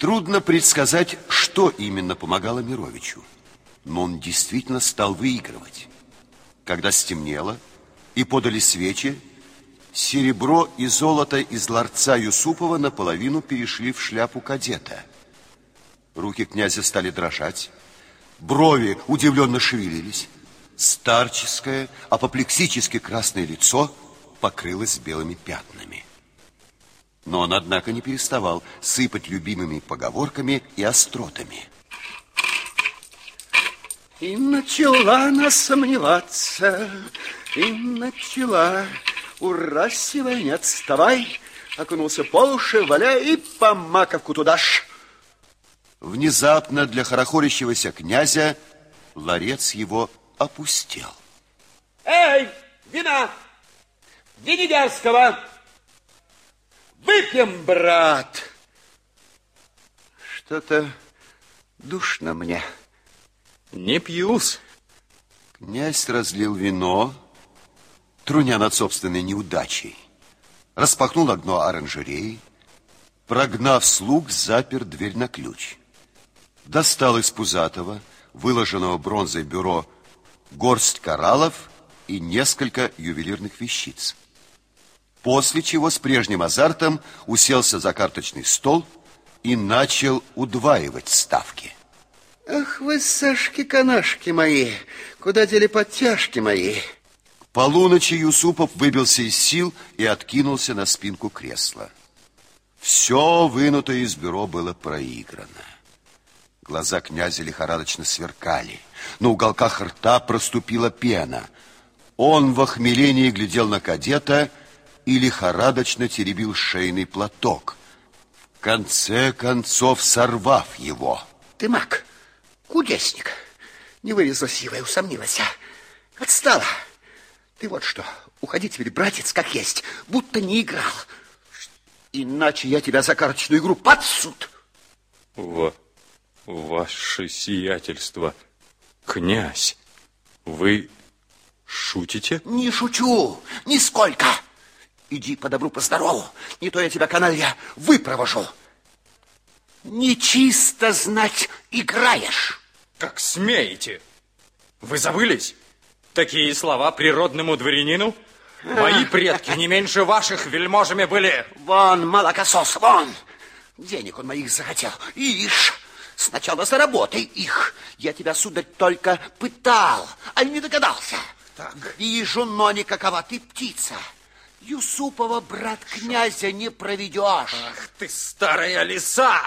Трудно предсказать, что именно помогало Мировичу. Но он действительно стал выигрывать. Когда стемнело и подали свечи, серебро и золото из ларца Юсупова наполовину перешли в шляпу кадета. Руки князя стали дрожать, брови удивленно шевелились. Старческое, апоплексически красное лицо покрылось белыми пятнами. Но он, однако, не переставал сыпать любимыми поговорками и остротами. И начала она сомневаться, и начала. Ура, сивая, не отставай. Окунулся по уши, валяй, и по маковку туда ж. Внезапно для хорохорящегося князя ларец его опустел. Эй, вина! Венедярского! Выпьем, брат. Что-то душно мне. Не пьюс. Князь разлил вино, труня над собственной неудачей. Распахнул окно оранжереи, прогнав слуг, запер дверь на ключ. Достал из пузатого, выложенного бронзой бюро, горсть кораллов и несколько ювелирных вещиц. После чего с прежним азартом уселся за карточный стол и начал удваивать ставки. Ах вы, Сашки-канашки мои, куда дели подтяжки мои? Полуночи Юсупов выбился из сил и откинулся на спинку кресла. Все вынутое из бюро было проиграно. Глаза князя лихорадочно сверкали. На уголках рта проступила пена. Он в охмелении глядел на кадета и лихорадочно теребил шейный платок, в конце концов сорвав его. Ты маг, кудесник. Не вылезла сила и усомнилась. а? Отстала. Ты вот что, уходи теперь, братец, как есть, будто не играл. Иначе я тебя за карточную игру под суд. Во, ваше сиятельство, князь, вы шутите? Не шучу, нисколько. Иди по добру, по здорову. Не то я тебя, каналья, выпровожу. Нечисто знать играешь. Как смеете? Вы забылись? Такие слова природному дворянину? Мои предки не меньше ваших вельможами были. Вон, молокосос, вон. Денег он моих захотел. Ишь, сначала заработай их. Я тебя, сударь, только пытал, а не догадался. Так. Вижу, но не какова ты птица. Юсупова, брат князя, не проведешь. Ах ты, старая лиса!